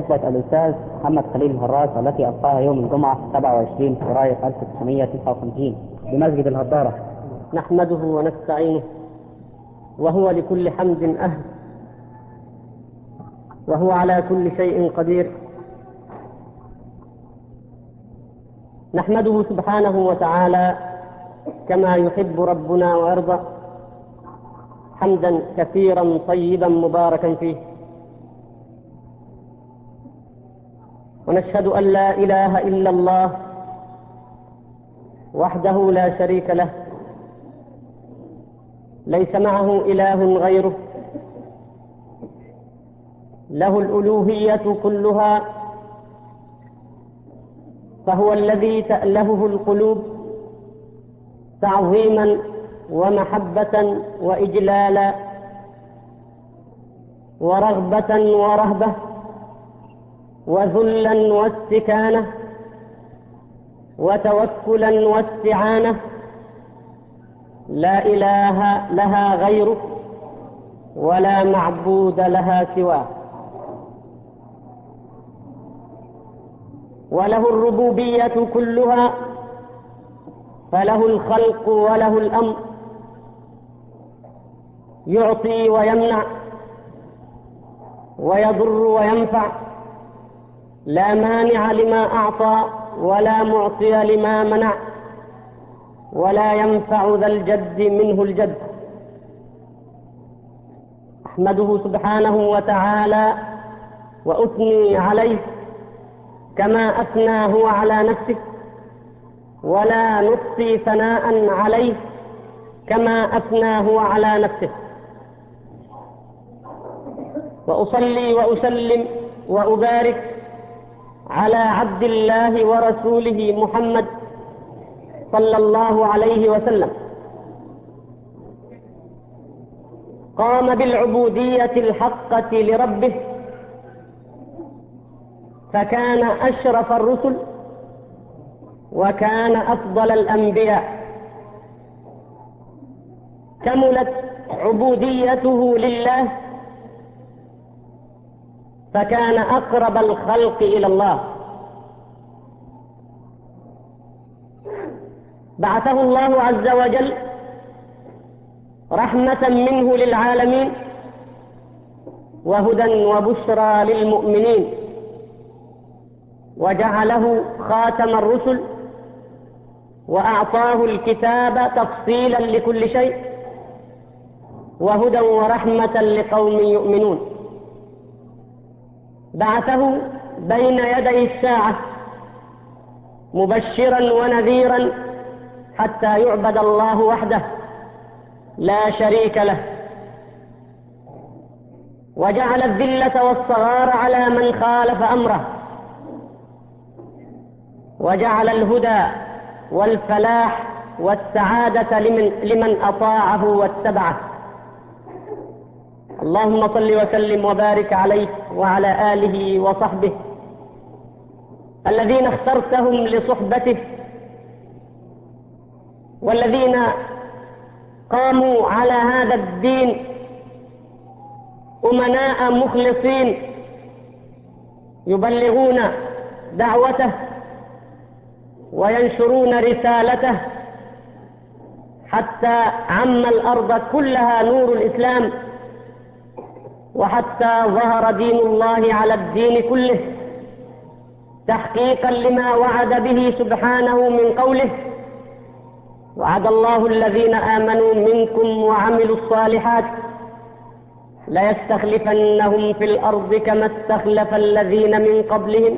خطبة الأستاذ محمد خليل الهراس التي أبقاها يوم الجمعة 27 فبراير 1959 بمسجد الهضارة نحمده ونستعينه وهو لكل حمد أهل وهو على كل شيء قدير. نحمده سبحانه وتعالى كما يحب ربنا ويرضى حمدا كثيرا طيبا مباركا فيه. ونشهد أن لا إله إلا الله وحده لا شريك له. ليس معه إله غيره. له الألوهية كلها. فهو الذي تألهه القلوب تعظيما ومحبة وإجلالا ورغبة ورهبة. وذلا واستكانة وتوكلا واستعانة لا إله لها غيره ولا معبود لها سواه. وله الربوبية كلها فله الخلق وله الأمر. يعطي ويمنع ويضر وينفع. لا مانع لما أعطى ولا معطي لما منع ولا ينفع ذا الجد منه الجد. أحمده سبحانه وتعالى وأثني عليه كما أثنى هو على نفسه ولا نقصي ثناء عليه كما أثنى هو على نفسه. وأصلي وأسلم وأبارك على عبد الله ورسوله محمد صلى الله عليه وسلم. قام بالعبودية الحقة لربه فكان أشرف الرسل وكان أفضل الأنبياء. كملت عبوديته لله فكان أقرب الخلق إلى الله. بعثه الله عز وجل رحمة منه للعالمين وهدى وبشرى للمؤمنين. وجعله خاتم الرسل وأعطاه الكتاب تفصيلا لكل شيء وهدى ورحمة لقوم يؤمنون. بعثه بين يدي الساعة مبشرا ونذيرا حتى يعبد الله وحده لا شريك له. وجعل الذلة والصغار على من خالف أمره. وجعل الهدى والفلاح والسعادة لمن, لمن أطاعه واتبعه. اللهم صل وسلم وبارك عليه وعلى آله وصحبه الذين اخترتهم لصحبته والذين قاموا على هذا الدين أمناء مخلصين يبلغون دعوته وينشرون رسالته حتى عم الأرض كلها نور الإسلام وحتى ظهر دين الله على الدين كله تحقيقا لما وعد به سبحانه من قوله وعد الله الذين آمنوا منكم وعملوا الصالحات ليستخلفنهم في الأرض كما استخلف الذين من قبلهم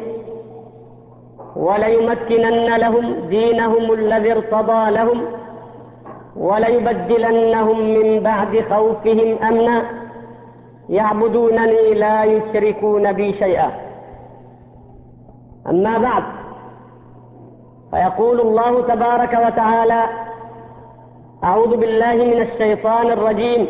وليمكنن لهم دينهم الذي ارتضى لهم وليبدلنهم من بعد خوفهم أمنا يعبدونني لا يشركون بي شيئا. أما بعد فيقول الله تبارك وتعالى أعوذ بالله من الشيطان الرجيم.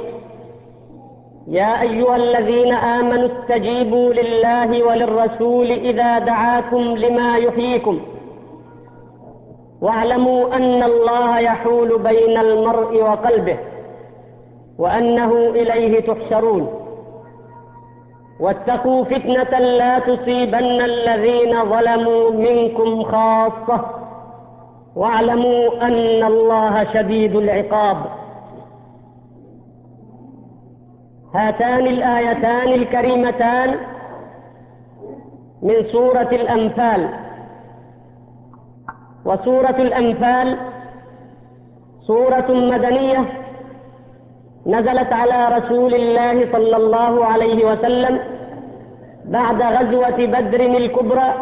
يا أيها الذين آمنوا استجيبوا لله وللرسول إذا دعاكم لما يحييكم. واعلموا أن الله يحول بين المرء وقلبه وأنه إليه تحشرون. واتقوا فتنة لا تصيبن الذين ظلموا منكم خاصة. واعلموا أن الله شديد العقاب. هاتان الآيتان الكريمتان من سورة الأنفال. وسورة الأنفال سورة مدنية نزلت على رسول الله صلى الله عليه وسلم بعد غزوة بدر الكبرى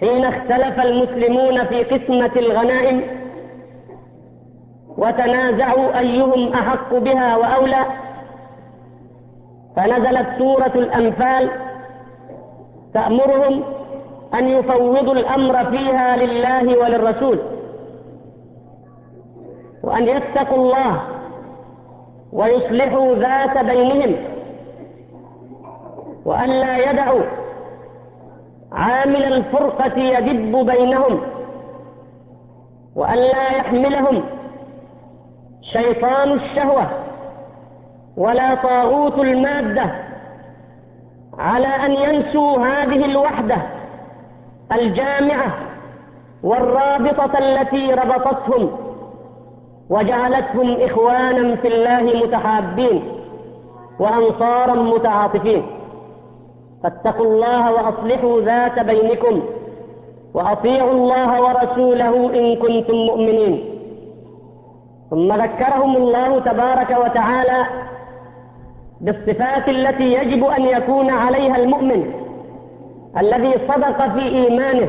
حين اختلف المسلمون في قسمة الغنائم وتنازعوا أيهم أحق بها وأولى فنزلت سورة الأنفال تأمرهم أن يفوضوا الأمر فيها لله وللرسول وأن يتقوا الله ويصلحوا ذات بينهم وأن لا يدعوا عامل الفرقة يدب بينهم وأن لا يحملهم شيطان الشهوة ولا طاغوت المادة على أن ينسوا هذه الوحدة الجامعة والرابطة التي ربطتهم وجعلتهم إخوانا في الله متحابين وأنصارا متعاطفين. فاتقوا الله وأصلحوا ذات بينكم وأطيعوا الله ورسوله إن كنتم مؤمنين. ثم ذكرهم الله تبارك وتعالى بالصفات التي يجب أن يكون عليها المؤمن الذي صدق في إيمانه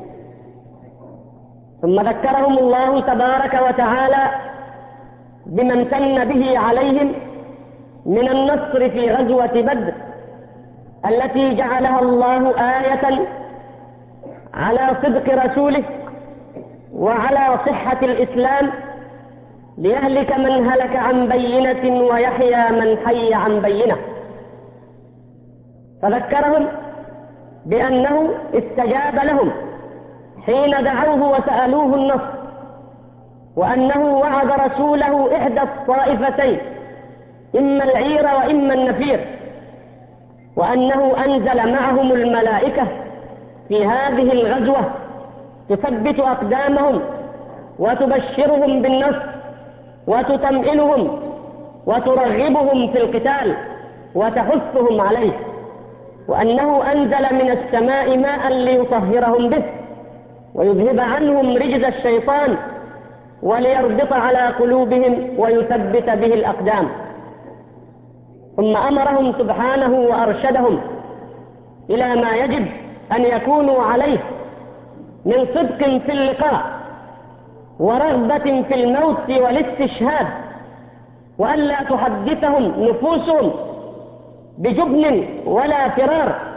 ثم ذكرهم الله تبارك وتعالى بما امتن به عليهم من النصر في غزوة بدر التي جعلها الله آية على صدق رسوله وعلى صحة الإسلام ليهلك من هلك عن بينة ويحيى من حي عن بينة. فذكرهم بأنه استجاب لهم حين دعوه وسألوه النصر وأنه وعد رسوله إحدى الطائفتين إما العير وإما النفير وأنه أنزل معهم الملائكة في هذه الغزوة تثبت أقدامهم وتبشرهم بالنصر وتتمئنهم وترغبهم في القتال وتحثهم عليه وأنه أنزل من السماء ماء ليطهرهم به. ويذهب عنهم رجز الشيطان وليربط على قلوبهم ويثبت به الأقدام. ثم أمرهم سبحانه وأرشدهم إلى ما يجب أن يكونوا عليه من صدق في اللقاء ورغبة في الموت والاستشهاد وأن لا تحدثهم نفوسهم بجبن ولا فرار.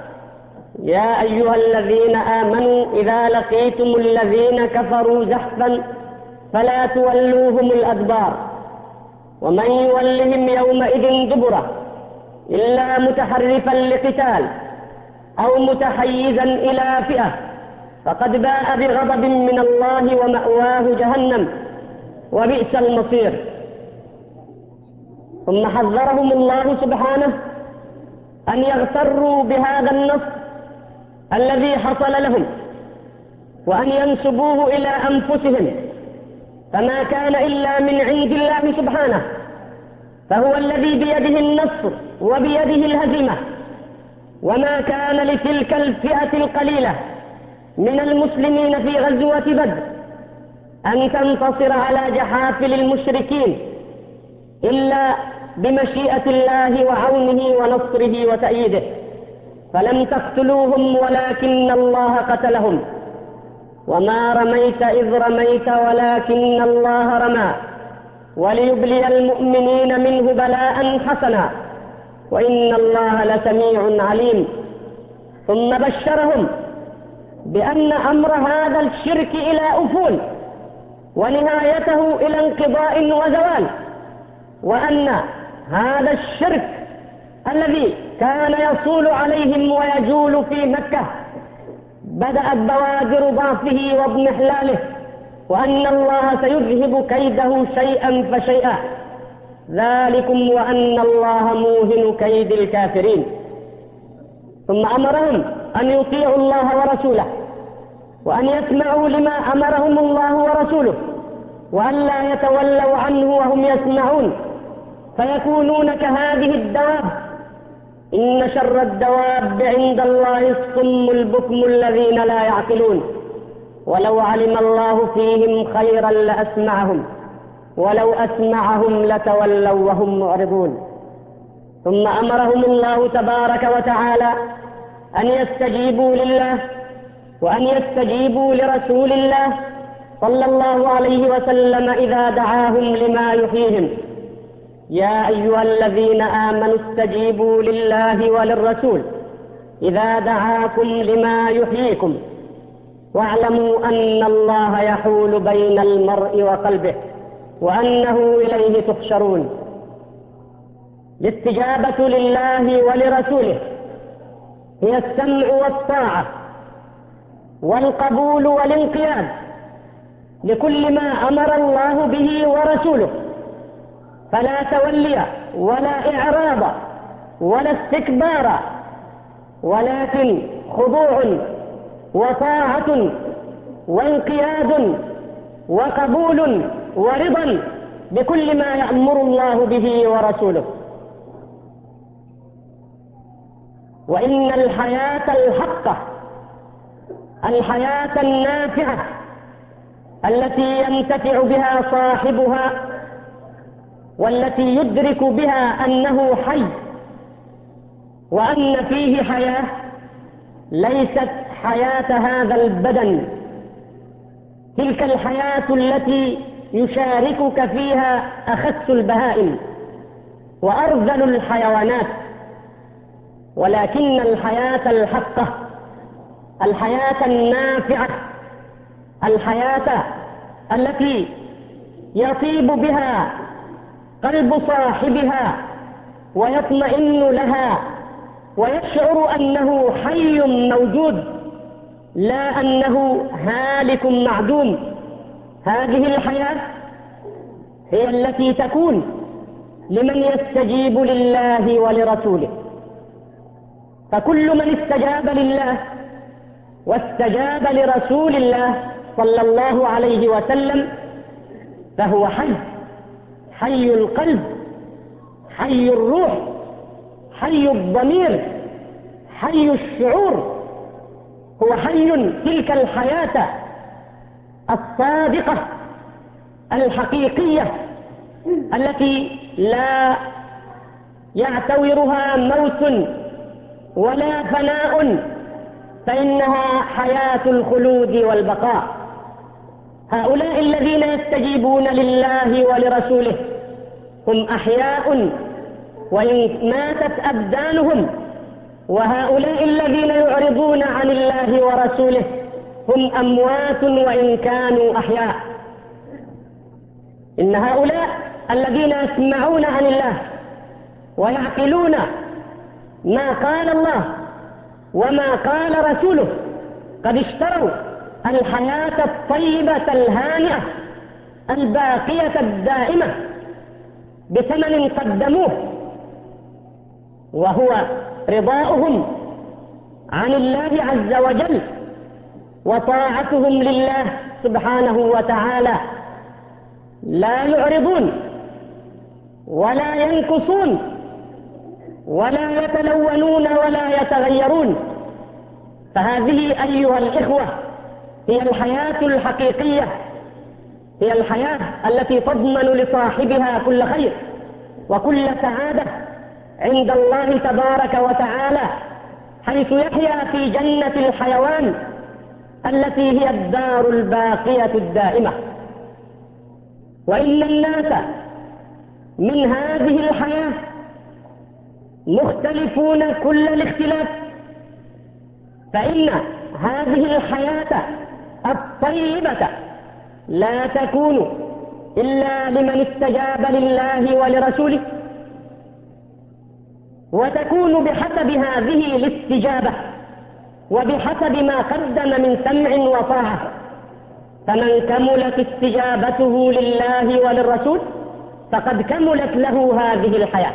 يا أيها الذين آمنوا إذا لقيتم الذين كفروا زحفا فلا تولوهم الأدبار ومن يولهم يومئذ دبره إلا متحرفا لقتال أو متحيزا إلى فئة فقد باء بغضب من الله ومأواه جهنم وبئس المصير. ثم حذرهم الله سبحانه أن يغتروا بهذا النصر الذي حصل لهم وأن ينسبوه إلى أنفسهم فما كان إلا من عند الله سبحانه فهو الذي بيده النصر وبيده الهزيمة. وما كان لتلك الفئة القليلة من المسلمين في غزوة بدر أن تنتصر على جحافل المشركين إلا بمشيئة الله وعونه ونصره وتأييده. فلم تقتلوهم ولكن الله قتلهم. وما رميت إذ رميت ولكن الله رمى. وليبلي المؤمنين منه بلاء حسنا. وإن الله لسميع عليم. ثم بشرهم بأن أمر هذا الشرك إلى أفول. ونهايته إلى انقضاء وزوال. وأن هذا الشرك الذي كان يصول عليهم ويجول في مكة. بدأت بوادر ضعفه وابن حلاله وأن الله سيذهب كيده شيئا فشيئا. ذلكم وأن الله موهن كيد الكافرين. ثم أمرهم أن يطيعوا الله ورسوله وأن يسمعوا لما أمرهم الله ورسوله وأن لا يتولوا عنه وهم يسمعون. فيكونون كهذه الدواب إن شر الدواب عند الله الصم البكم الذين لا يعقلون. ولو علم الله فيهم خيرا لأسمعهم. ولو أسمعهم لتولوا وهم معرضون. ثم أمرهم الله تبارك وتعالى أن يستجيبوا لله وأن يستجيبوا لرسول الله صلى الله عليه وسلم إذا دعاهم لما يحييهم. يا أيها الذين آمنوا استجيبوا لله وللرسول إذا دعاكم لما يحييكم واعلموا أن الله يحول بين المرء وقلبه وأنه إليه تحشرون الاستجابة لله ولرسوله هي السمع والطاعة والقبول والانقياد لكل ما أمر الله به ورسوله فلا تولي ولا إعراض ولا استكبار ولكن خضوع وطاعة وانقياد وقبول ورضا بكل ما يأمر الله به ورسوله. وإن الحياة الحقة الحياة النافعة التي ينتفع بها صاحبها والتي يدرك بها أنه حي وأن فيه حياة ليست حياة هذا البدن. تلك الحياة التي يشاركك فيها أخس البهائم وأرذل الحيوانات. ولكن الحياة الحقة الحياة النافعة الحياة التي يطيب بها قلب صاحبها ويطمئن لها ويشعر أنه حي موجود لا أنه هالك معدوم. هذه الحياة هي التي تكون لمن يستجيب لله ولرسوله. فكل من استجاب لله واستجاب لرسول الله صلى الله عليه وسلم فهو حي. حي القلب حي الروح حي الضمير حي الشعور هو حي تلك الحياة الصادقة الحقيقية التي لا يعتورها موت ولا فناء فإنها حياة الخلود والبقاء. هؤلاء يستجيبون لله ولرسوله. هم أحياء وإن ماتت أبدانهم. وهؤلاء الذين يعرضون عن الله ورسوله هم أموات وإن كانوا أحياء. إن هؤلاء الذين يسمعون عن الله ويعقلون ما قال الله وما قال رسوله قد اشتروا الحياة الطيبة الهانئة. الباقية الدائمة بثمن قدموه وهو رضاؤهم عن الله عز وجل وطاعتهم لله سبحانه وتعالى. لا يعرضون ولا ينقصون ولا يتلونون ولا يتغيرون. فهذه أيها الإخوة هي الحياة الحقيقية هي الحياة التي تضمن لصاحبها كل خير وكل سعادة عند الله تبارك وتعالى حيث يحيا في جنة الحيوان التي هي الدار الباقية الدائمة. وإن الناس من هذه الحياة مختلفون كل الاختلاف فإن هذه الحياة الطيبة لا تكون إلا لمن استجاب لله ولرسوله. وتكون بحسب هذه الاستجابة وبحسب ما قدم من سمع وطاعة. فمن كملت استجابته لله وللرسول فقد كملت له هذه الحياة.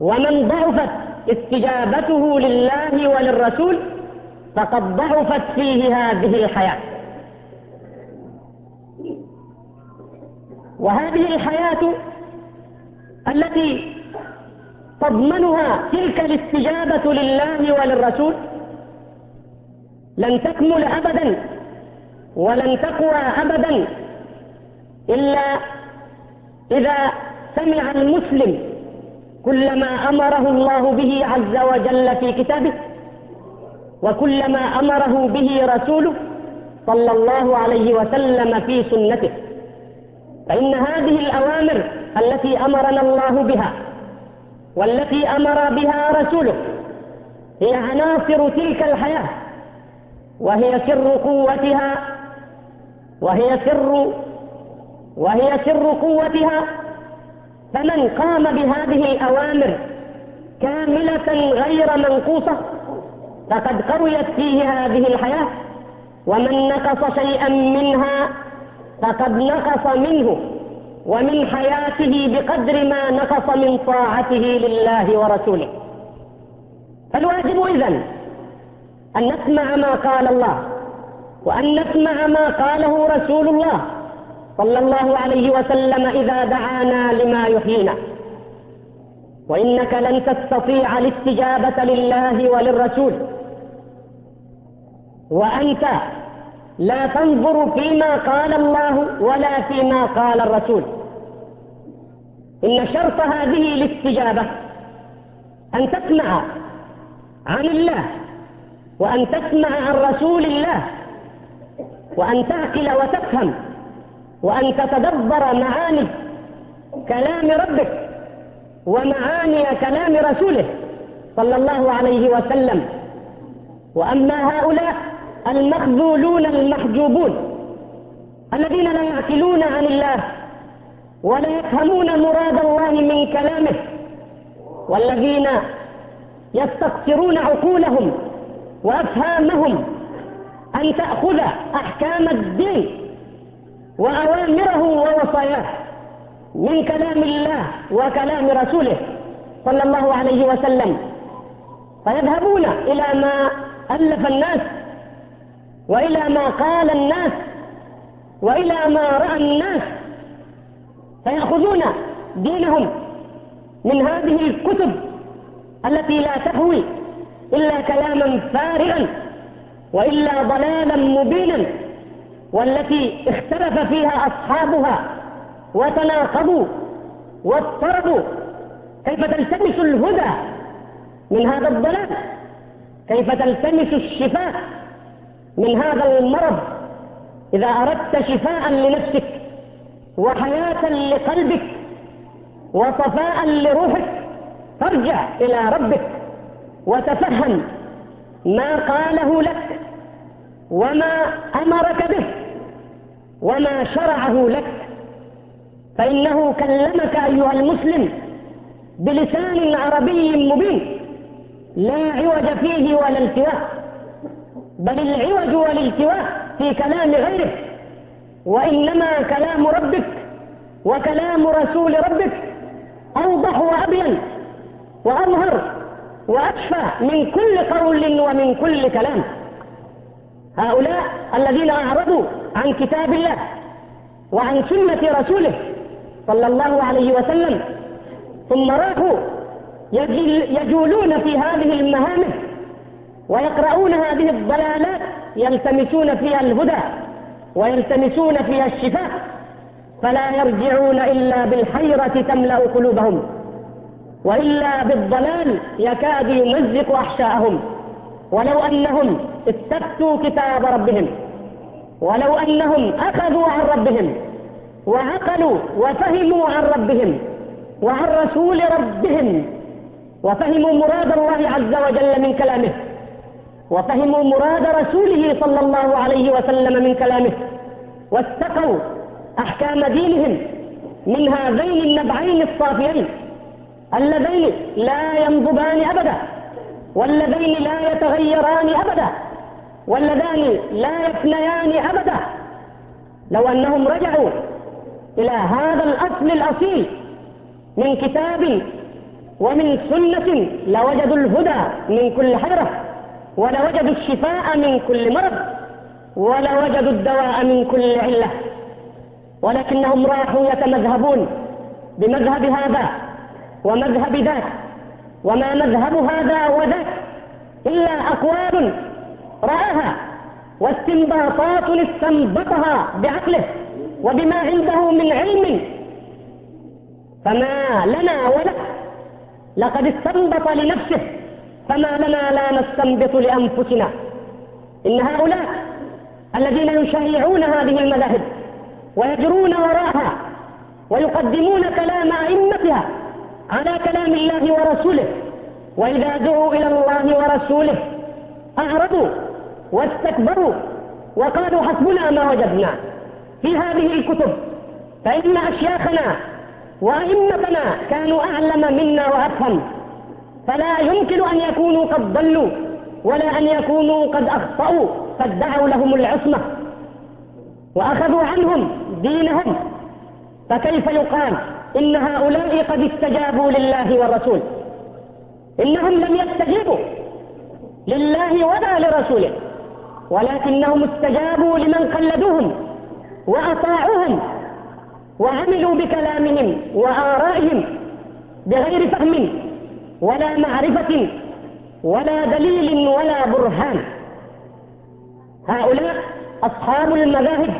ومن ضعفت استجابته لله وللرسول فقد ضعفت فيه هذه الحياة. وهذه الحياة التي تضمنها تلك الاستجابة لله وللرسول لن تكمل أبدا ولن تقوى أبدا إلا إذا سمع المسلم كل ما أمره الله به عز وجل في كتابه وكل ما أمره به رسوله صلى الله عليه وسلم في سنته. فإن هذه الأوامر التي أمرنا الله بها والتي أمر بها رسوله هي عناصر تلك الحياة وهي سر قوتها وهي سر وهي سر قوتها. فمن قام بهذه الأوامر كاملة غير منقوصة فقد قويت فيه هذه الحياة ومن نقص شيئا منها فقد نقص منه ومن حياته بقدر ما نقص من طاعته لله ورسوله فالواجب إذن أن نسمع ما قال الله وأن نسمع ما قاله رسول الله صلى الله عليه وسلم إذا دعانا لما يحيينا وإنك لن تستطيع الاستجابة لله وللرسول وأنت لا تنظر فيما قال الله ولا فيما قال الرسول. إن شرط هذه الاستجابة أن تسمع عن الله وأن تسمع عن رسول الله وأن تعقل وتفهم وأن تتدبر معاني كلام ربك ومعاني كلام رسوله صلى الله عليه وسلم. وأما هؤلاء المخذولون المحجوبون الذين لا يعقلون عن الله ولا يفهمون مراد الله من كلامه والذين يستقصرون عقولهم وأفهامهم أن تأخذ أحكام الدين وأوامره ووصاياه من كلام الله وكلام رسوله صلى الله عليه وسلم فيذهبون إلى ما ألف الناس وإلى ما قال الناس وإلى ما رأى الناس. فيأخذون دينهم من هذه الكتب التي لا تهوي إلا كلاما فارغا وإلا ضلالا مبينا والتي اختلف فيها أصحابها وتناقضوا واضطربوا كيف تلتمس الهدى من هذا الضلال؟ كيف تلتمس الشفاء؟ من هذا المرض إذا أردت شفاء لنفسك وحياة لقلبك وصفاء لروحك فارجع إلى ربك وتفهم ما قاله لك وما أمرك به وما شرعه لك. فإنه كلمك أيها المسلم بلسان عربي مبين لا عوج فيه ولا التواه بل العوج والالتواء في كلام غيرك وإنما كلام ربك وكلام رسول ربك أوضح وأبين وأظهر وأشفى من كل قول ومن كل كلام. هؤلاء الذين أعرضوا عن كتاب الله وعن سنة رسوله صلى الله عليه وسلم ثم راحوا يجولون في هذه المهامة ويقرؤون هذه الضلالات يلتمسون فيها الهدى ويلتمسون فيها الشفاء فلا يرجعون إلا بالحيرة تملأ قلوبهم وإلا بالضلال يكاد يمزق أحشاءهم ولو أنهم استفتوا كتاب ربهم ولو أنهم أخذوا عن ربهم وعقلوا وفهموا عن ربهم وعن رسول ربهم وفهموا مراد الله عز وجل من كلامه وفهموا مراد رسوله صلى الله عليه وسلم من كلامه واستقوا أحكام دينهم من هذين النبعين الصافيين اللذين لا ينضبان أبدا واللذين لا يتغيران أبدا واللذان لا يفنيان أبدا. لو أنهم رجعوا إلى هذا الأصل الأصيل من كتاب ومن سنة لوجدوا الهدى من كل حجرة. ولوجدوا الشفاء من كل مرض ولوجدوا الدواء من كل علة ولكنهم راحوا يتمذهبون بمذهب هذا ومذهب ذاك وما مذهب هذا وذاك إلا أقوال رآها واستنباطات استنبطها بعقله وبما عنده من علم. فما لنا وله لقد استنبط لنفسه فما لنا لا نستنبط لأنفسنا إن هؤلاء الذين يشيعون هذه المذاهب ويجرون وراها ويقدمون كلام أئمتها على كلام الله ورسوله وإذا دعوا إلى الله ورسوله أعرضوا واستكبروا وقالوا حسبنا ما وجدنا في هذه الكتب فإن أشياخنا وأئمتنا كانوا أعلم منا وأفهم فلا يمكن أن يكونوا قد ضلوا ولا أن يكونوا قد أخطأوا قد دعوا لهم العصمة وأخذوا عنهم دينهم فكيف يقال إن هؤلاء قد استجابوا لله والرسول إنهم لم يستجيبوا لله ولا لرسوله ولكنهم استجابوا لمن قلدوهم وأطاعوهم وعملوا بكلامهم وآرائهم بغير فهم ولا معرفة ولا دليل ولا برهان. هؤلاء أصحاب المذاهب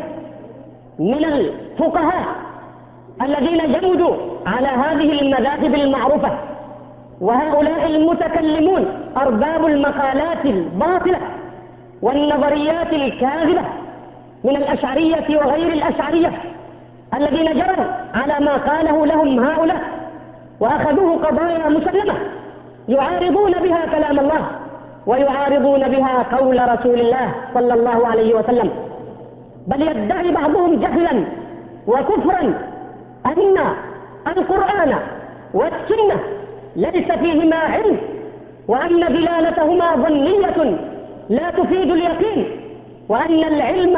من الفقهاء الذين جمدوا على هذه المذاهب المعروفة وهؤلاء المتكلمون أرباب المقالات الباطلة والنظريات الكاذبة من الأشعرية وغير الأشعرية الذين جروا على ما قاله لهم هؤلاء. وأخذوه قضايا مسلمة. يعارضون بها كلام الله ويعارضون بها قول رسول الله صلى الله عليه وسلم. بل يدعي بعضهم جهلا وكفرا أن القرآن والسنة ليس فيهما علم وأن دلالتهما ظنية لا تفيد اليقين وأن العلم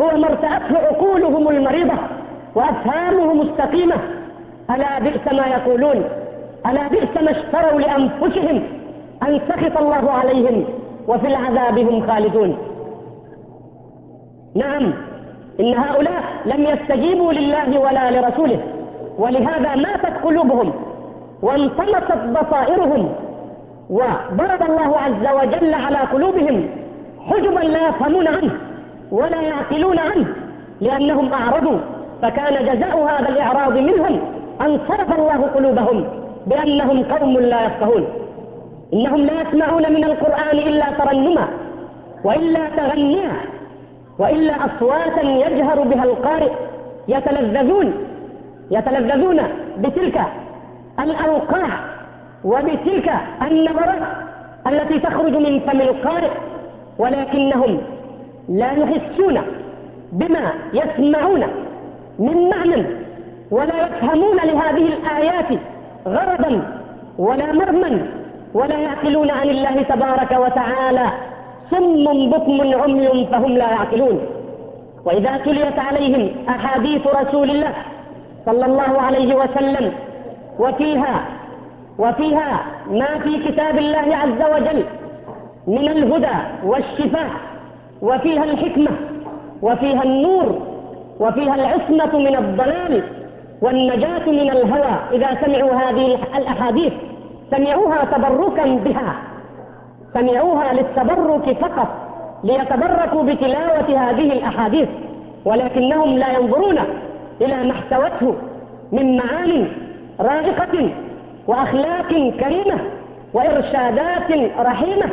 هو ما ارتأته عقولهم المريضة وأفهامهم السقيمة. ألا بئس ما يقولون؟ ألا بئس ما اشتروا لأنفسهم أن سخط الله عليهم وفي العذاب هم خالدون؟ نعم إن هؤلاء لم يستجيبوا لله ولا لرسوله ولهذا ماتت قلوبهم وانطمست بصائرهم وضرب الله عز وجل على قلوبهم حجبا لا يفهمون عنه ولا يعقلون عنه لأنهم أعرضوا فكان جزاء هذا الإعراض منهم انصرف الله قلوبهم بأنهم قوم لا يفقهون. إنهم لا يسمعون من القرآن إلا ترنما وإلا تغنيا وإلا أصواتا يجهر بها القارئ يتلذذون يتلذذون بتلك الأوقاع وبتلك النبرات التي تخرج من فم القارئ ولكنهم لا يحسون بما يسمعون من معنى ولا يفهمون لهذه الآيات غرضا ولا مرما ولا يعقلون عن الله تبارك وتعالى. صم بكم عمي فهم لا يعقلون. وإذا تليت عليهم أحاديث رسول الله صلى الله عليه وسلم وفيها وفيها ما في كتاب الله عز وجل من الهدى والشفاء وفيها الحكمة وفيها النور وفيها العصمة من الضلال والنجاة من الهوى إذا سمعوا هذه الأحاديث. سمعوها تبركا بها. سمعوها للتبرك فقط ليتبركوا بتلاوة هذه الأحاديث. ولكنهم لا ينظرون إلى ما احتوته من معان رائقة وأخلاق كريمة وإرشادات رحيمة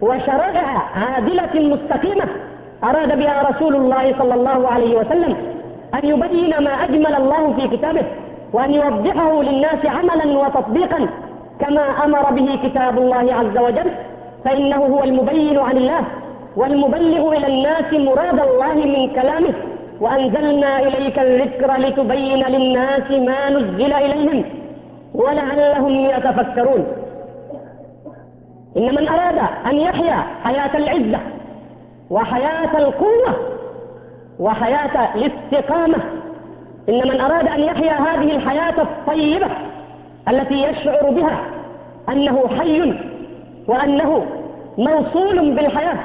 وشرائع عادلة مستقيمة. أراد بها رسول الله صلى الله عليه وسلم أن يبين ما أجمل الله في كتابه وأن يوضحه للناس عملا وتطبيقا كما أمر به كتاب الله عز وجل فإنه هو المبين عن الله والمبلغ إلى الناس مراد الله من كلامه وأنزلنا إليك الذكر لتبين للناس ما نزل إليهم ولعلهم يتفكرون. إن من أراد أن يحيا حياة العزة وحياة القوة وحياة الاستقامة. إن من أراد أن يحيا هذه الحياة الطيبة التي يشعر بها أنه حي وأنه موصول بالحياة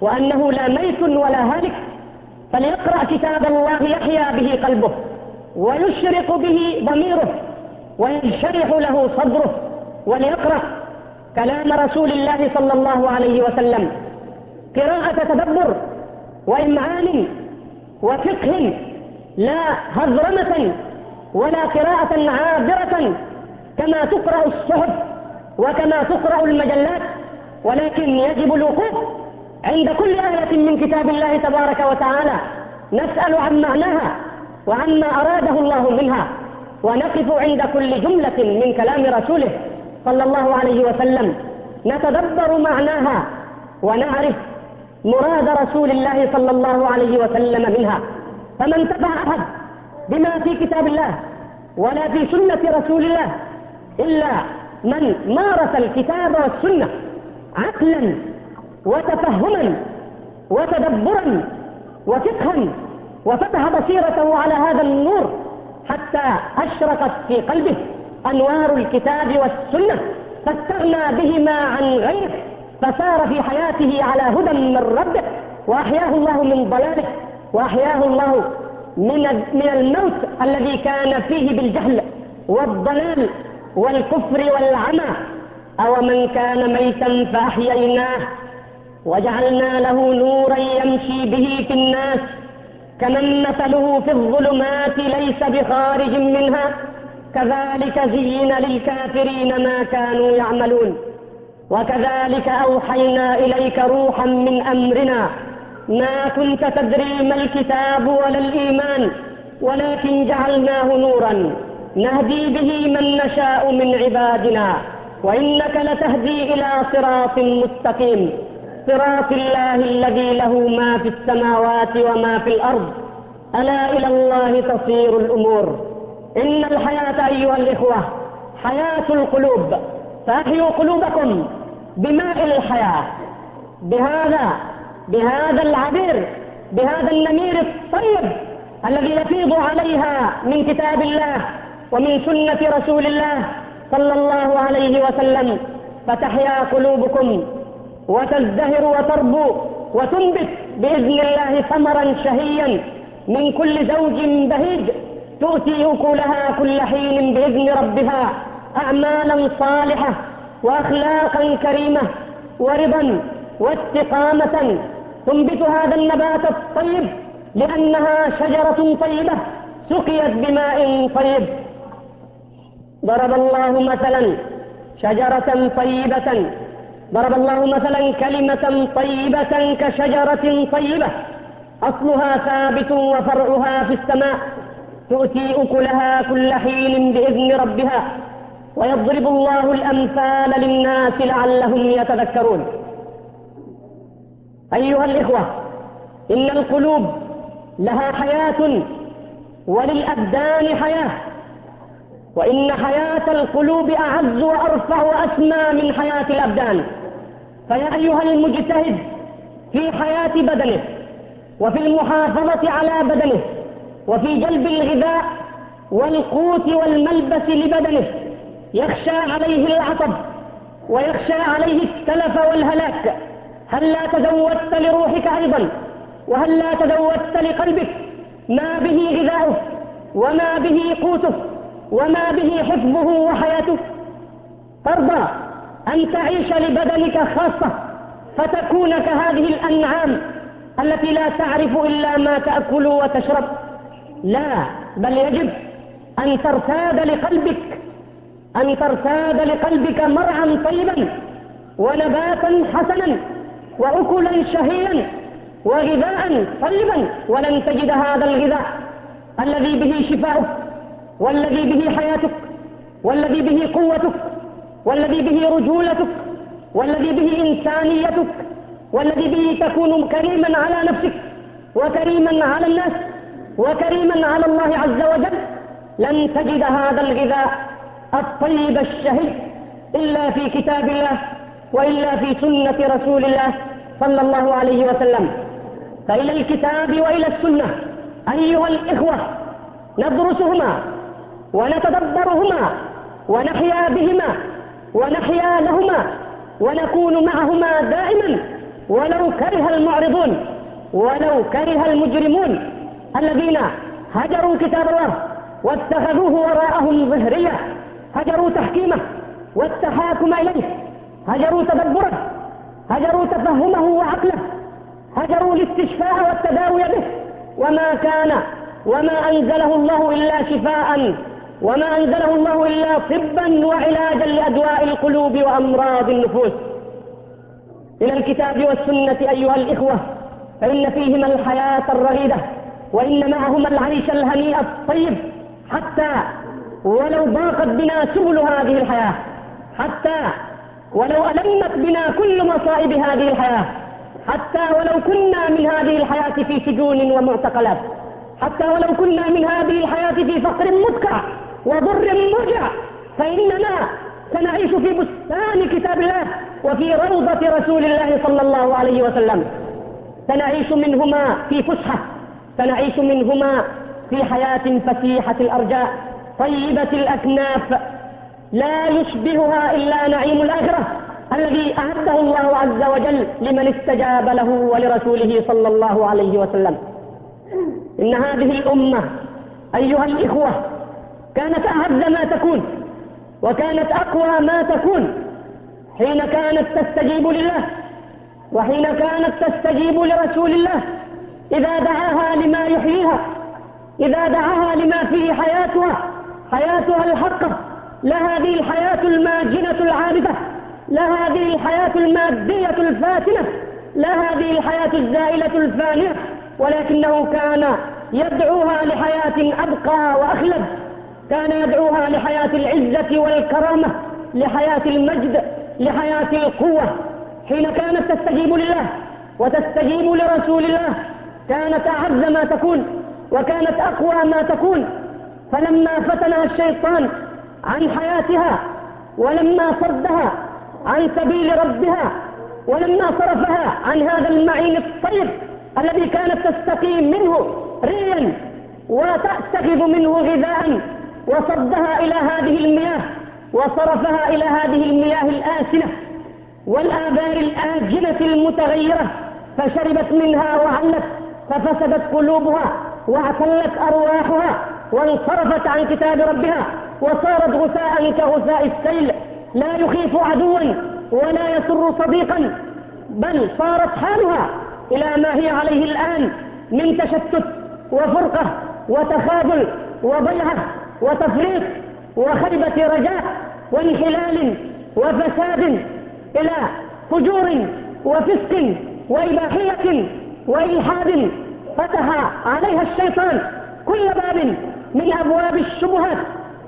وأنه لا ميت ولا هالك فليقرأ كتاب الله يحيا به قلبه ويشرق به ضميره وينشرح له صدره وليقرأ كلام رسول الله صلى الله عليه وسلم. قراءة تدبر وإمعان وفقه لا هذرمة ولا قراءة عابرة كما تقرأ الصحف وكما تقرأ المجلات ولكن يجب الوقوف عند كل آية من كتاب الله تبارك وتعالى. نسأل عن معناها وعما أراده الله منها ونقف عند كل جملة من كلام رسوله صلى الله عليه وسلم. نتدبر معناها ونعرف مراد رسول الله صلى الله عليه وسلم منها فما انتفع أحد بما في كتاب الله ولا في سنة رسول الله إلا من مارس الكتاب والسنة عقلا وتفهما وتدبرا وفقها وفتح بصيرته على هذا النور حتى أشرقت في قلبه أنوار الكتاب والسنة فاستغنى بهما عن غيره. فسار في حياته على هدى من الرب وأحياه الله من ضلاله وأحياه الله من من الموت الذي كان فيه بالجهل والضلال والكفر والعمى. أو من كان ميتا فأحييناه وجعلنا له نورا يمشي به في الناس. كمن مثله في الظلمات ليس بخارج منها كذلك زين للكافرين ما كانوا يعملون. وكذلك أوحينا إليك روحا من أمرنا ما كنت تدري ما الكتاب ولا الإيمان ولكن جعلناه نورا نهدي به من نشاء من عبادنا وإنك لتهدي إلى صراط مستقيم صراط الله الذي له ما في السماوات وما في الأرض ألا إلى الله تصير الأمور. إن الحياة أيها الإخوة حياة القلوب. فأحيوا قلوبكم بماء الحياة. بهذا بهذا العبير بهذا النمير الطيب الذي يفيض عليها من كتاب الله ومن سنة رسول الله صلى الله عليه وسلم. فتحيا قلوبكم وتزدهر وتربو وتنبت بإذن الله ثمرا شهيا من كل زوج بهيج تؤتي أكلها كل حين بإذن ربها. أعمالا صالحة وأخلاقا كريمة ورضا واستقامة. تنبت هذا النبات الطيب لأنها شجرة طيبة سقيت بماء طيب. ضرب الله مثلا شجرة طيبة ضرب الله مثلا كلمة طيبة كشجرة طيبة. أصلها ثابت وفرعها في السماء تؤتي أكلها كل حين بإذن ربها. ويضرب الله الأمثال للناس لعلهم يتذكرون. أيها الإخوة إن القلوب لها حياة وللأبدان حياة وإن حياة القلوب أعز وأرفع وأسمى من حياة الأبدان. فيا أيها المجتهد في حياة بدنه وفي المحافظة على بدنه وفي جلب الغذاء والقوت والملبس لبدنه يخشى عليه العطب ويخشى عليه التلف والهلاك. هل لا تزودت لروحك أيضا؟ وهل لا تزودت لقلبك؟ ما به غذاؤه وما به قوته وما به حفظه وحياته. ترضى أن تعيش لبدنك خاصة فتكون كهذه الأنعام التي لا تعرف إلا ما تأكل وتشرب. لا بل يجب أن ترتاد لقلبك. أن ترتاد لقلبك مرعا طيبا ونباتا حسنا وأكلا شهيا وغذاء طيبا ولن تجد هذا الغذاء الذي به شفاؤك والذي به حياتك والذي به قوتك والذي به رجولتك والذي به إنسانيتك والذي به تكون كريما على نفسك وكريما على الناس وكريما على الله عز وجل لن تجد هذا الغذاء الطيب الشهي إلا في كتاب الله وإلا في سنة رسول الله صلى الله عليه وسلم. فإلى الكتاب وإلى السنة أيها الإخوة ندرسهما ونتدبرهما ونحيا بهما ونحيا لهما ونكون معهما دائما ولو كره المعرضون ولو كره المجرمون الذين هجروا كتاب الله واتخذوه وراءهم ظهريا هجروا تحكيمه والتحاكم إليه. هجروا تدبره. هجروا تفهمه وعقله. هجروا الاستشفاء والتداوي به. وما كان وما أنزله الله إلا شفاء. وما أنزله الله إلا طبا وعلاجا لأدواء القلوب وأمراض النفوس. إلى الكتاب والسنة أيها الإخوة فإن فيهما الحياة الرغيدة وإن معهما العيش الهنيء الطيب حتى ولو ضاقت بنا سبل هذه الحياة حتى ولو ألمت بنا كل مصائب هذه الحياة حتى ولو كنا من هذه الحياة في سجون ومعتقلات حتى ولو كنا من هذه الحياة في فقر مدكع وضر مرجع فإننا سنعيش في بستان كتاب الله وفي روضة رسول الله صلى الله عليه وسلم. سنعيش منهما في فسحة سنعيش منهما في حياة فسيحة الأرجاء. طيبة الأكناف. لا يشبهها إلا نعيم الآخرة الذي أعده الله عز وجل لمن استجاب له ولرسوله صلى الله عليه وسلم. إن هذه الأمة أيها الإخوة كانت أعز ما تكون وكانت أقوى ما تكون حين كانت تستجيب لله وحين كانت تستجيب لرسول الله. إذا دعاها لما يحييها إذا دعاها لما فيه حياتها حياتها الحقة لهذه الحياة الماجنة العابدة لهذه الحياة المادية الفاتنة لهذه الحياة الزائلة الفانية ولكنه كان يدعوها لحياة أبقى وأخلد كان يدعوها لحياة العزة والكرامة لحياة المجد لحياة القوة. حين كانت تستجيب لله وتستجيب لرسول الله كانت أعز ما تكون وكانت أقوى ما تكون. فلما فتنها الشيطان عن حياتها ولما صدها عن سبيل ربها ولما صرفها عن هذا المعين الطيب الذي كانت تستقيم منه ريا وتأتخذ منه غذاء وصدها إلى هذه المياه وصرفها إلى هذه المياه الآسنة والآبار الآجنة المتغيرة فشربت منها وعلت ففسدت قلوبها واعتلت أرواحها وانصرفت عن كتاب ربها وصارت غثاء كغثاء السيل. لا يخيف عدوا ولا يسر صديقا بل صارت حالها إلى ما هي عليه الآن من تشتت وفرقة وتخاذل وضيعة وتفريق وخيبة رجاء وانحلال وفساد إلى فجور وفسق وإباحية وإلحاد فتح عليها الشيطان كل باب من أبواب الشبهات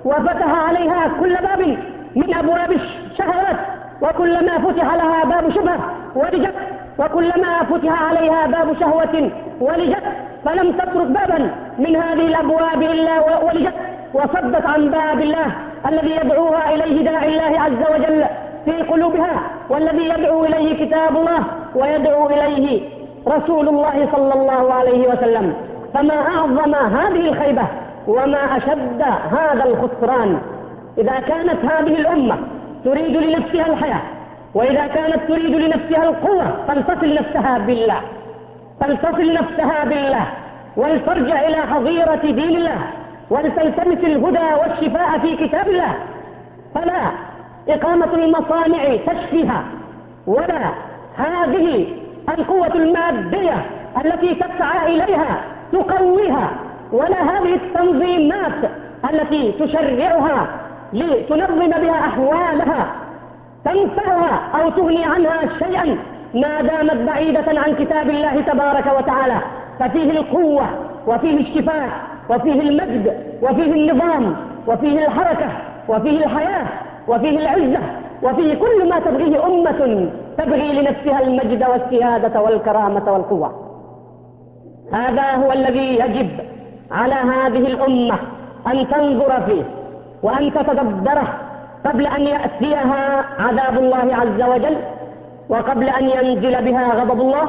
وفتح عليها كل باب من أبواب الشهوات وكلما فتح لها باب شبهة ولجت وكلما فتح عليها باب شهوة ولجت فلم تترك بابا من هذه الأبواب إلا ولجت وصدت عن باب الله الذي يدعوها إليه داعي الله عز وجل في قلوبها والذي يدعو إليه كتاب الله ويدعو إليه رسول الله صلى الله عليه وسلم فما أعظم هذه الخيبة وما أشد هذا الخسران. إذا كانت هذه الأمة تريد لنفسها الحياة وإذا كانت تريد لنفسها القوة فلتصل نفسها بالله. فلتصل نفسها بالله. ولترجع إلى حظيرة دين الله. ولتلتمس الهدى والشفاء في كتاب الله. فلا إقامة المصانع تشفيها. ولا هذه القوة المادية التي تسعى إليها تقويها. ولا هذه التنظيمات التي تشرعها لتنظم بها أحوالها تنفعها أو تغني عنها شيئا ما دامت بعيدة عن كتاب الله تبارك وتعالى. ففيه القوة وفيه الشفاء وفيه المجد وفيه النظام وفيه الحركة وفيه الحياة وفيه العزة وفيه كل ما تبغيه أمة تبغي لنفسها المجد والسيادة والكرامة والقوة. هذا هو الذي يجب على هذه الأمة أن تنظر فيه وأن تتدبره قبل أن يأتيها عذاب الله عز وجل وقبل أن ينزل بها غضب الله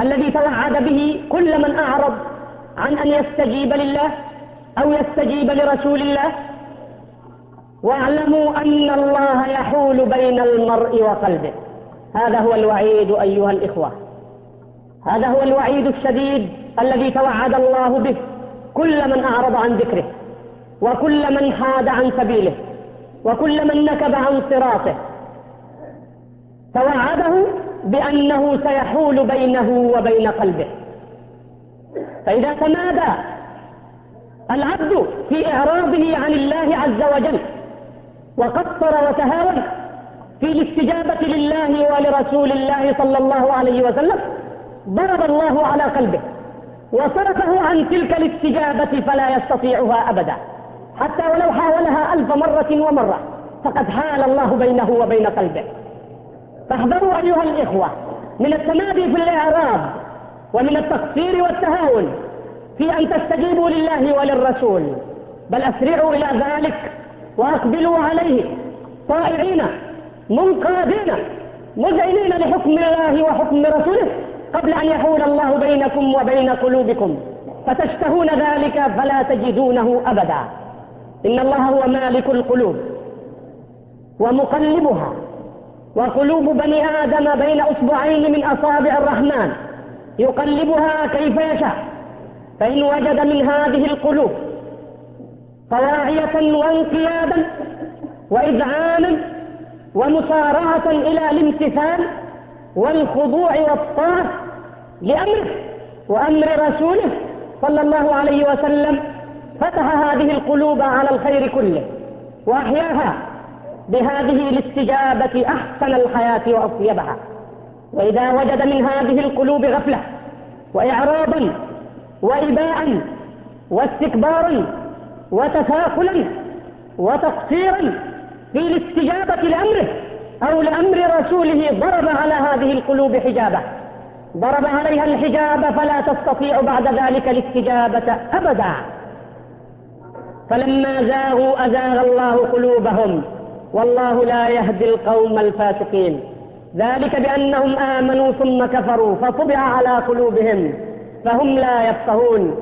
الذي توعد به كل من أعرض عن أن يستجيب لله أو يستجيب لرسول الله واعلموا أن الله يحول بين المرء وقلبه هذا هو الوعيد أيها الإخوة هذا هو الوعيد الشديد الذي توعد الله به كل من أعرض عن ذكره وكل من حاد عن سبيله وكل من نكب عن صراطه. فوعده بأنه سيحول بينه وبين قلبه. فإذا تمادى العبد في إعراضه عن الله عز وجل وقصر وتهاون في الاستجابة لله ولرسول الله صلى الله عليه وسلم ضرب الله على قلبه. وصرفه عن تلك الاستجابة فلا يستطيعها أبدا. حتى ولو حاولها ألف مرة ومرة فقد حال الله بينه وبين قلبه. فاحذروا أيها الإخوة من التمادي في الإعراب ومن التقصير والتهاون في أن تستجيبوا لله وللرسول. بل أسرعوا إلى ذلك وأقبلوا عليه طائعين منقادين مذعنين لحكم الله وحكم رسوله. قبل أن يحول الله بينكم وبين قلوبكم. فتشتهون ذلك فلا تجدونه أبدا. إن الله هو مالك القلوب. ومقلبها. وقلوب بني آدم بين أصبعين من أصابع الرحمن. يقلبها كيف يشاء. فإن وجد من هذه القلوب طواعية وانقيادا وإذعانا ومسارعة إلى الامتثال والخضوع والطاعة لأمره وأمر رسوله صلى الله عليه وسلم فتح هذه القلوب على الخير كله وأحياها بهذه الاستجابة أحسن الحياة وأطيبها. وإذا وجد من هذه القلوب غفلة وإعراضا وإباء واستكبارا وتفاخلا وتقصيرا في الاستجابة لأمره أو لأمر رسوله ضرب على هذه القلوب حجابة. ضرب عليها الحجاب فلا تستطيع بعد ذلك الاستجابة أبدا. فلما زاغوا أزاغ الله قلوبهم. والله لا يهدي القوم الفاسقين. ذلك بأنهم آمنوا ثم كفروا فطبع على قلوبهم. فهم لا يفقهون.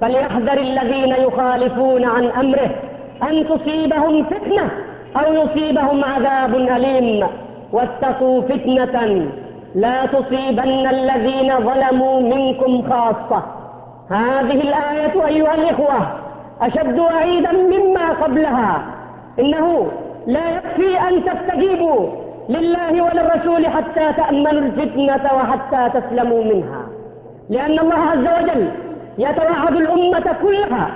فليحذر الذين يخالفون عن أمره أن تصيبهم فتنة. أو يصيبهم عذاب أليم. واتقوا فتنة لا تصيبن الذين ظلموا منكم خاصة. هذه الآية أيها الإخوة أشد وعيدا مما قبلها. إنه لا يكفي أن تستجيبوا لله وللرسول حتى تأمنوا الفتنة وحتى تسلموا منها. لأن الله عز وجل يتوعد الأمة كلها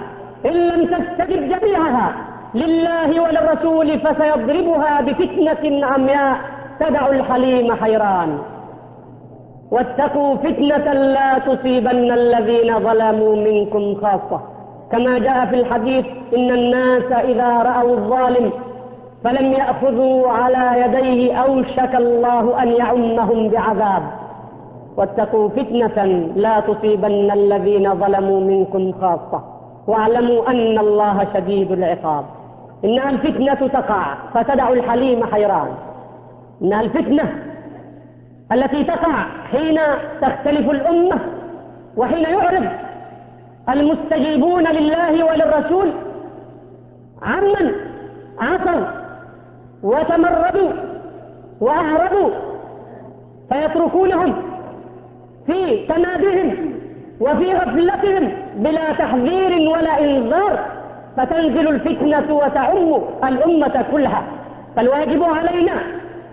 إن لم تستجب جميعها. لله وللرسول فسيضربها بفتنة عمياء تدع الحليم حيران. واتقوا فتنة لا تصيبن الذين ظلموا منكم خاصة. كما جاء في الحديث إن الناس إذا رأوا الظالم فلم يأخذوا على يديه أوشك الله أن يعمهم بعذاب. واتقوا فتنة لا تصيبن الذين ظلموا منكم خاصة. واعلموا أن الله شديد العقاب. إنها الفتنة تقع فتدع الحليم حيران. إنها الفتنة التي تقع حين تختلف الأمة وحين يعرف المستجيبون لله وللرسول عمن عصوا وتمردوا وأهربوا فيتركونهم في تنادهم وفي غفلتهم بلا تحذير ولا إنذار. فتنزل الفتنة وتعم الأمة كلها. فالواجب علينا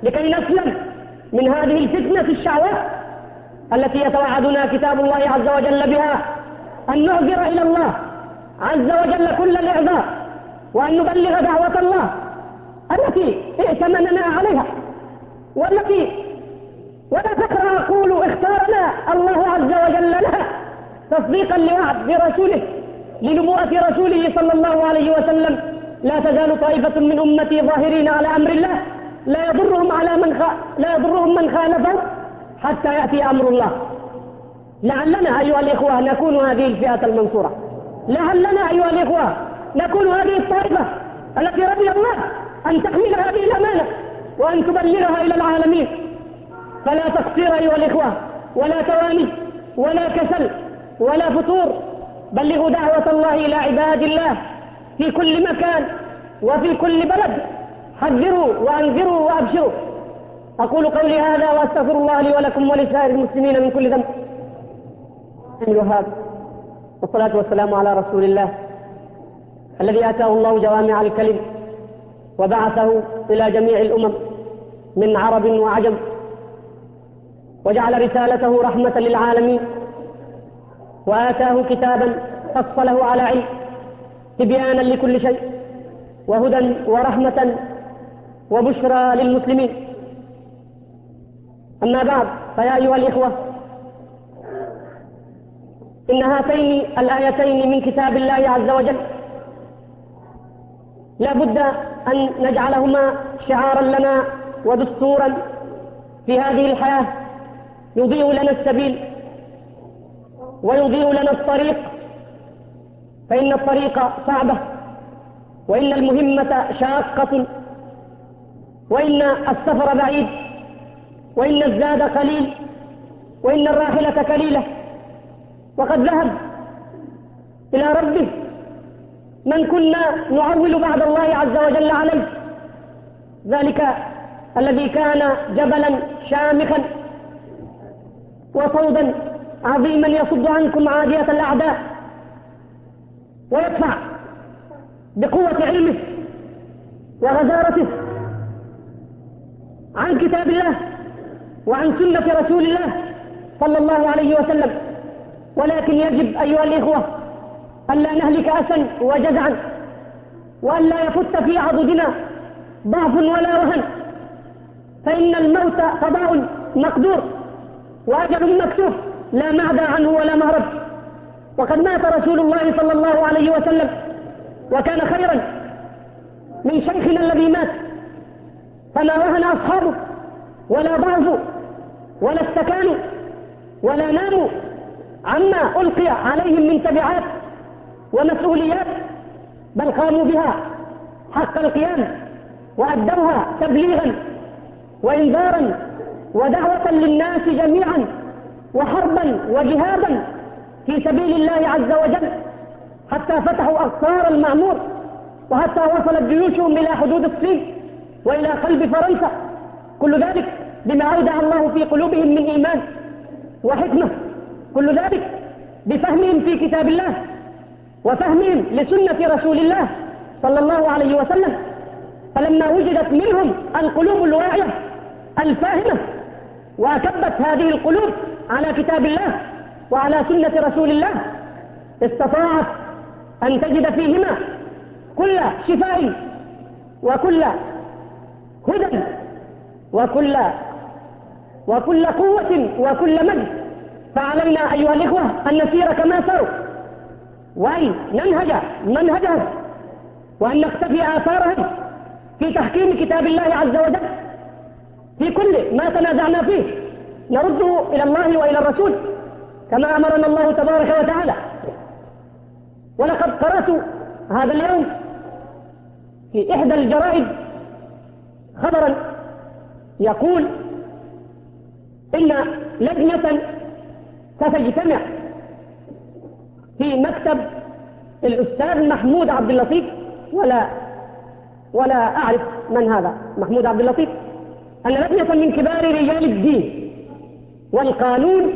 لكي نسلم من هذه الفتنة الشعوة التي يتوعدنا كتاب الله عز وجل بها أن نعذر إلى الله عز وجل كل الإعذار وأن نبلغ دعوة الله التي ائتمننا عليها والتي ولا فكر أقول اختارنا الله عز وجل لها تصديقا لوعد برسوله. لنبوءة رسوله صلى الله عليه وسلم. لا تزال طائفة من أمتي ظاهرين على أمر الله. لا يضرهم على من خ... لا يضرهم من خالفهم حتى يأتي أمر الله. لعلنا أيها الإخوة نكون هذه الفئة المنصورة. لعلنا أيها الإخوة نكون هذه الطائفة التي رضي الله أن تحمل هذه الأمانة وأن تبلغها إلى العالمين. فلا تقصير أيها الإخوة ولا تواني ولا كسل ولا فتور بلغوا دعوة الله إلى عباد الله في كل مكان وفي كل بلد. حذروا وأنذروا وأبشروا. أقول قولي هذا وأستغفر الله لي ولكم ولسائر المسلمين من كل ذنب. الوهاب والصلاة والسلام على رسول الله الذي آتاه الله جوامع الكلم وبعثه إلى جميع الأمم من عرب وعجم وجعل رسالته رحمة للعالمين. وآتاه كتابا فصله على علم تبيانا لكل شيء وهدى ورحمة وبشرى للمسلمين. أما بعد فيا أيها الإخوة إن هاتين الآيتين من كتاب الله عز وجل لا بد أن نجعلهما شعارا لنا ودستورا في هذه الحياة يضيء لنا السبيل ويضيء لنا الطريق فإن الطريق صعبة وإن المهمة شاقة وإن السفر بعيد وإن الزاد قليل وإن الراحلة كليلة وقد ذهب إلى ربه من كنا نعول بعد الله عز وجل عليه. ذلك الذي كان جبلا شامخا وصودا عظيما يصد عنكم عادية الأعداء. ويدفع بقوة علمه وغزارته عن كتاب الله وعن سنة رسول الله صلى الله عليه وسلم. ولكن يجب أيها الإخوة ألا نهلك أسا وجزعا وألا يفت في عضدنا ضعف ولا وهن فإن الموت قضاء مقدور وأجل مكتوب. لا معدى عنه ولا مهرب. وقد مات رسول الله صلى الله عليه وسلم وكان خيرا من شيخنا الذي مات. فما وهن أصحابه ولا ضعفوا ولا استكانوا ولا ناموا عما ألقي عليهم من تبعات ومسؤوليات بل قاموا بها حق القيام وأدوها تبليغا وإنذارا ودعوة للناس جميعا. وحربا وجهادا في سبيل الله عز وجل حتى فتحوا أقطار المعمور وحتى وصلت جيوشهم إلى حدود الصين وإلى قلب فرنسا. كل ذلك بما أودع الله في قلوبهم من إيمان وحكمة. كل ذلك بفهمهم في كتاب الله وفهمهم لسنة رسول الله صلى الله عليه وسلم. فلما وجدت منهم القلوب الواعية الفاهمة وأكبت هذه القلوب على كتاب الله وعلى سنة رسول الله. استطاعت أن تجد فيهما كل شفاء وكل هدى وكل وكل قوة وكل مجد فعلينا أيها الإخوة أن نسير كما سروا وأن ننهج منهجهم وأن نختفي آثارهم في تحكيم كتاب الله عز وجل في كل ما تنازعنا فيه. نرده إلى الله وإلى الرسول كما أمرنا الله تبارك وتعالى. ولقد قرأت هذا اليوم في إحدى الجرائد خبرا يقول إن لجنة ستجتمع في مكتب الأستاذ محمود عبد اللطيف ولا ولا أعرف من هذا محمود عبد اللطيف. أن لجنة من كبار رجال الدين والقانون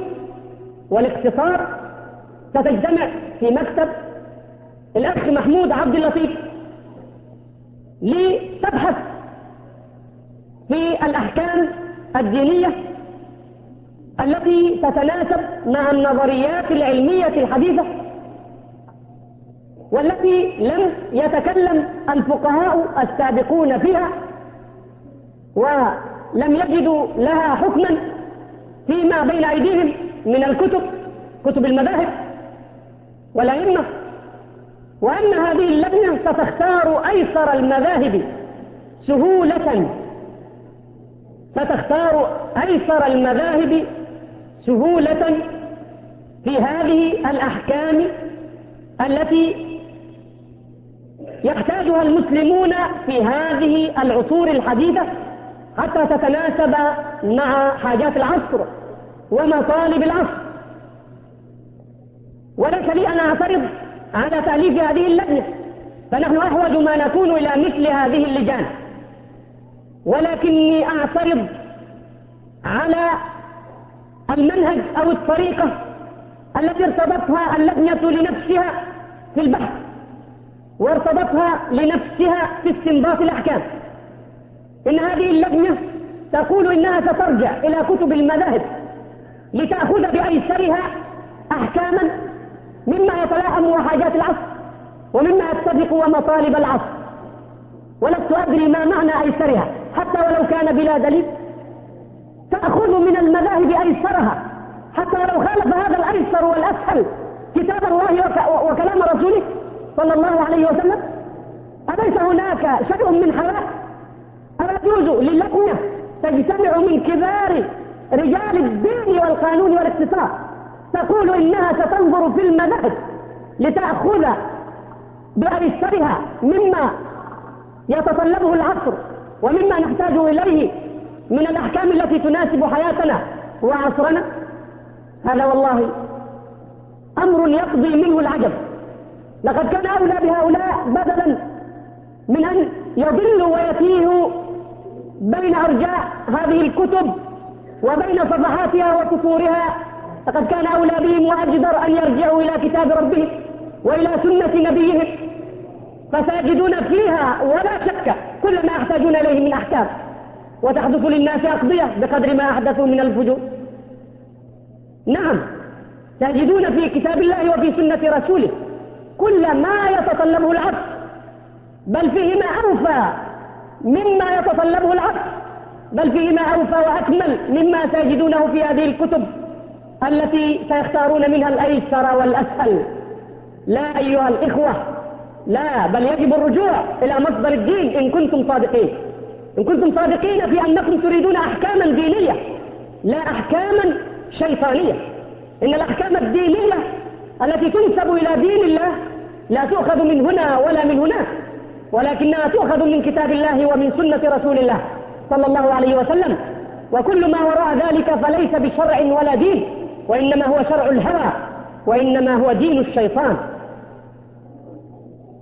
والاقتصاد ستجتمع في مكتب الأخ محمود عبد اللطيف لتبحث في الأحكام الدينية التي تتناسب مع النظريات العلمية الحديثة والتي لم يتكلم الفقهاء السابقون فيها ولم يجدوا لها حكما فيما بين أيديهم من الكتب. كتب المذاهب والأئمة. وأن هذه اللجنة ستختار أيسر المذاهب سهولة. ستختار أيسر المذاهب سهولة في هذه الأحكام التي يحتاجها المسلمون في هذه العصور الحديثة. حتى تتناسب مع حاجات العصر ومطالب العصر. وليس لي أن أعترض على تأليف هذه اللجنة فنحن أحوج ما نكون إلى مثل هذه اللجان. ولكني أعترض على المنهج أو الطريقة التي ارتبطها اللجنة لنفسها في البحث وارتبطها لنفسها في استنباط الأحكام. إن هذه اللجنة تقول إنها سترجع إلى كتب المذاهب لتأخذ بأيسرها أحكاما مما يتلاحم وحاجات العصر ومما يتفق ومطالب العصر. ولست أدري ما معنى أيسرها. حتى ولو كان بلا دليل تأخذ من المذاهب أيسرها. حتى لو خالف هذا الأيسر والأسهل كتاب الله وكلام رسوله صلى الله عليه وسلم أليس هناك شيء من حلاك يجوز للجنة تجتمع من كبار رجال الدين والقانون والاقتصاد. تقول إنها ستنظر في المنهج لتأخذ بأيسرها مما يتطلبه العصر ومما نحتاج إليه من الأحكام التي تناسب حياتنا وعصرنا. هذا والله أمر يقضي منه العجب. لقد كان أولى بهؤلاء بدلا من أن يضلوا ويتيهوا بين أرجاء هذه الكتب وبين صفحاتها وكفورها فقد كان أولى بهم وأجدر أن يرجعوا إلى كتاب ربهم وإلى سنة نبيهم. فساجدون فيها ولا شك كل ما يحتاجون إليه من أحكام. وتحدث للناس أقضية بقدر ما أحدثوا من الفجور. نعم تجدون في كتاب الله وفي سنة رسوله. كل ما يتطلبه العبد بل فيهما أوفى مما يتطلبه العقل بل فيما أوفى وأكمل مما تجدونه في هذه الكتب التي سيختارون منها الأيسر والأسهل. لا أيها الإخوة لا بل يجب الرجوع إلى مصدر الدين إن كنتم صادقين. إن كنتم صادقين في أنكم تريدون أحكاما دينية لا أحكاما شيطانية. إن الأحكام الدينية التي تنسب إلى دين الله لا تؤخذ من هنا ولا من هناك. ولكنها تؤخذ من كتاب الله ومن سنة رسول الله صلى الله عليه وسلم. وكل ما وراء ذلك فليس بشرع ولا دين وإنما هو شرع الهوى وإنما هو دين الشيطان.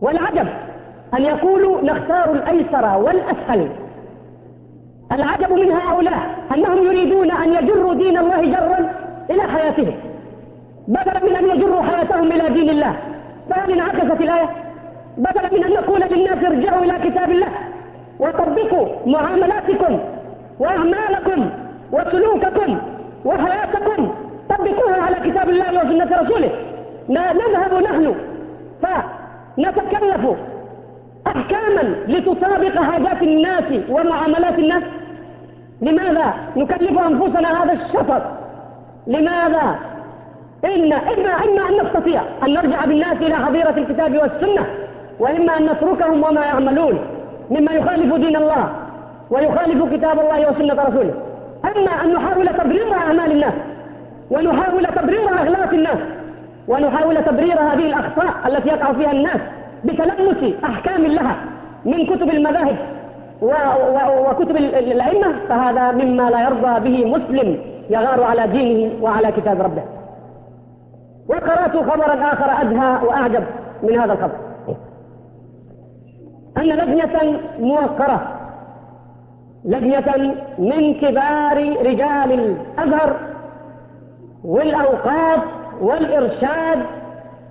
والعجب أن يقولوا نختار الأيسر والأسهل. العجب من هؤلاء أنهم يريدون أن يجروا دين الله جرا إلى حياتهم. بدلا من أن يجروا حياتهم إلى دين الله. فهل انعكست الآية؟ بدلا من أن نقول للناس ارجعوا إلى كتاب الله وطبقوا معاملاتكم وأعمالكم وسلوككم وحياتكم. طبقوها على كتاب الله وسنة رسوله. لا نذهب نحن فنتكلف أحكاما لتطابق حاجات الناس ومعاملات الناس. لماذا نكلف أنفسنا هذا الشفط لماذا؟ إن إما, إما أن نستطيع أن نرجع بالناس إلى حضيرة الكتاب والسنة. وإما أن نتركهم وما يعملون مما يخالف دين الله ويخالف كتاب الله وسنة رسوله أما أن نحاول تبرير أعمال الناس ونحاول تبرير أغلاط الناس ونحاول تبرير هذه الأخطاء التي يقع فيها الناس بتلمس أحكام لها من كتب المذاهب وكتب الأئمة فهذا مما لا يرضى به مسلم يغار على دينه وعلى كتاب ربه وقرأت خبرا آخر أدهى وأعجب من هذا الخبر أن لجنة موقرة لجنة من كبار رجال الأزهر والأوقاف والإرشاد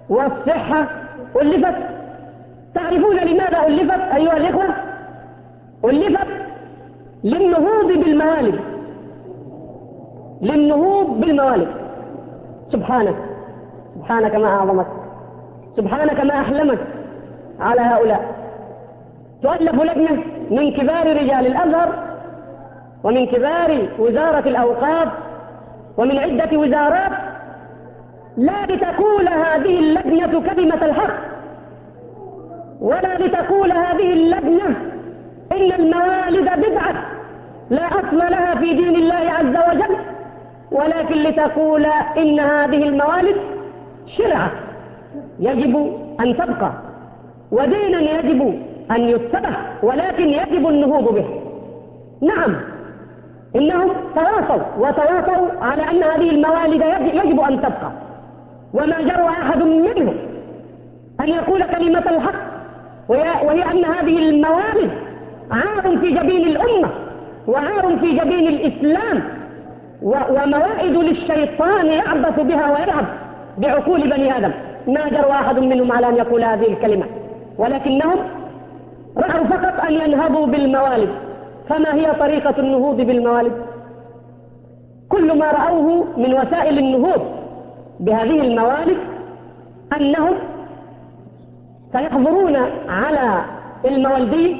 والصحة ألفت. تعرفون لماذا ألفت أيها الإخوة؟ ألفت للنهوض بالموالد للنهوض بالموالد. سبحانك سبحانك ما أعظمك سبحانك ما أحلمك على هؤلاء. تؤلف لجنة من كبار رجال الأزهر ومن كبار وزارة الأوقاف ومن عدة وزارات لا لتقول هذه اللجنة كلمة الحق ولا لتقول هذه اللجنة إن الموالد بدعة لا أصل لها في دين الله عز وجل ولكن لتقول إن هذه الموالد شرعة يجب أن تبقى ودينا يجب أن يتبه ولكن يجب النهوض به. نعم. إنهم تواصوا وتواصوا على أن هذه الموالد يجب أن تبقى. وما جرى أحد منهم أن يقول كلمة الحق وهي أن هذه الموالد عار في جبين الأمة وعار في جبين الإسلام وموائد للشيطان يعبث بها ويلعب بعقول بني آدم. ما جرى أحد منهم على أن يقول هذه الكلمة. ولكنهم رأوا فقط أن ينهضوا بالموالد فما هي طريقة النهوض بالموالد؟ كل ما رأوه من وسائل النهوض بهذه الموالد أنهم سيحضرون على الموالدين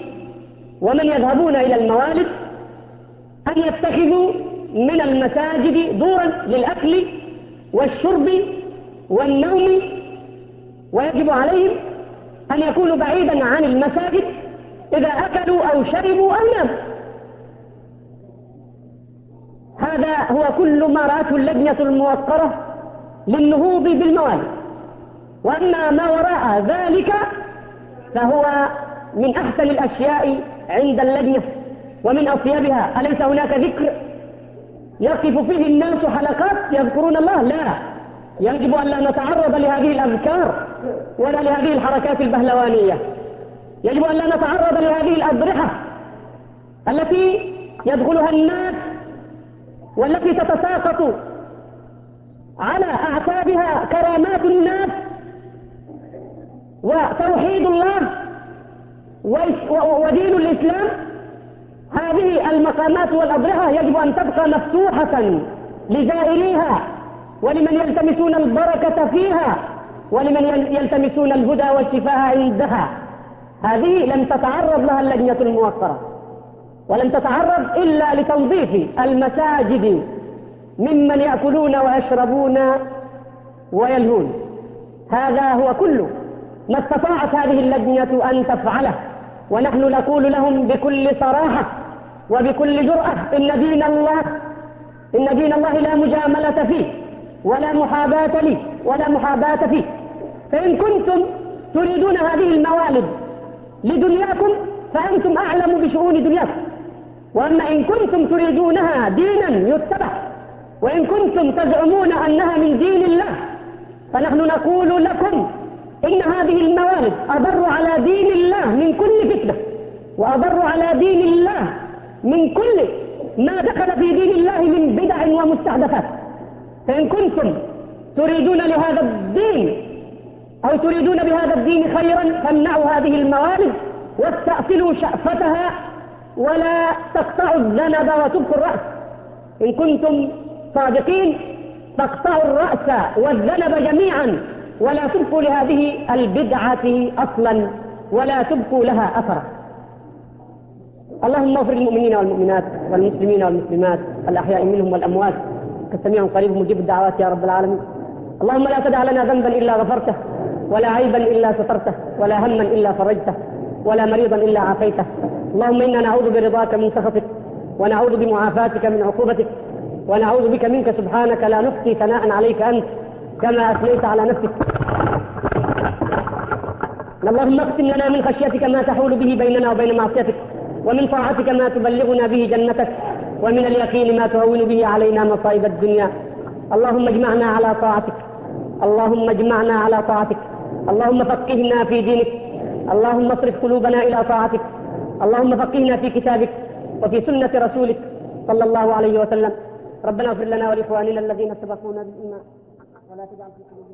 ومن يذهبون إلى الموالد أن يتخذوا من المساجد دورا للأكل والشرب والنوم ويجب عليهم أن يكونوا بعيدا عن المساجد إذا أكلوا أو شربوا أو لم هذا هو كل ما رأته اللجنة الموقرة للنهوض بالموال وأما ما وراء ذلك فهو من أحسن الأشياء عند اللجنة ومن أطيبها أليس هناك ذكر يقف فيه الناس حلقات يذكرون الله؟ لا. يجب أن لا نتعرض لهذه الأذكار ولا لهذه الحركات البهلوانية. يجب أن لا نتعرض لهذه الأبرحة التي يدخلها الناس والتي تتساقط على أعتابها كرامات الناس وتوحيد الله ودين الإسلام. هذه المقامات والأضرحة يجب أن تبقى مفتوحة لزائريها ولمن يلتمسون البركة فيها ولمن يلتمسون الهدى والشفاء عندها. هذه لم تتعرض لها اللجنة الموفرة ولم تتعرض إلا لتوضيح المساجد ممن يأكلون ويشربون ويلهون. هذا هو كل ما استطاعت هذه اللجنة أن تفعله. ونحن نقول لهم بكل صراحة وبكل جرأة إن دين الله إن دين الله لا مجاملة فيه ولا محاباة لي ولا محاباة فيه. فإن كنتم تريدون هذه الموالد لدنياكم فأنتم أعلم بشؤون دنياكم. وأما إن كنتم تريدونها دينا يتبع. وإن كنتم تزعمون أنها من دين الله فنحن نقول لكم إن هذه الموارد أضر على دين الله من كل فتنة وأضر على دين الله من كل ما دخل في دين الله من بدع ومستحدثات. فإن كنتم تريدون لهذا الدين أو تريدون بهذا الدين خيرا فامنعوا هذه الموالد واستأصلوا شأفتها ولا تقطعوا الذنب وتبقوا الرأس. إن كنتم صادقين تقطعوا الرأس والذنب جميعا ولا تبقوا لهذه البدعة أصلا ولا تبقوا لها أثرا. اللهم اغفر للمؤمنين والمؤمنات والمسلمين والمسلمات الأحياء منهم والأموات. كالسميع قريب مجيب الدعوات يا رب العالمين. اللهم لا تدع لنا ذنبا إلا غفرته. ولا عيبا إلا سترته ولا هما إلا فرجته ولا مريضا إلا عافيته. اللهم إنا نعوذ برضاك من سخطك ونعوذ بمعافاتك من عقوبتك ونعوذ بك منك سبحانك لا نحصي ثناء عليك أنت كما أثنيت على نفسك. اللهم اقسم لنا من خشيتك ما تحول به بيننا وبين معصيتك ومن طاعتك ما تبلغنا به جنتك ومن اليقين ما تهون به علينا مصائب الدنيا. اللهم اجمعنا على طاعتك اللهم اجمعنا على طاعتك. اللهم فقهنا في دينك. اللهم اصرف قلوبنا إلى طاعتك. اللهم فقهنا في كتابك وفي سنة رسولك. صلى الله عليه وسلم. ربنا اغفر لنا ولإخواننا الذين سبقونا بالإيمان. ولا تجعل في قلوبنا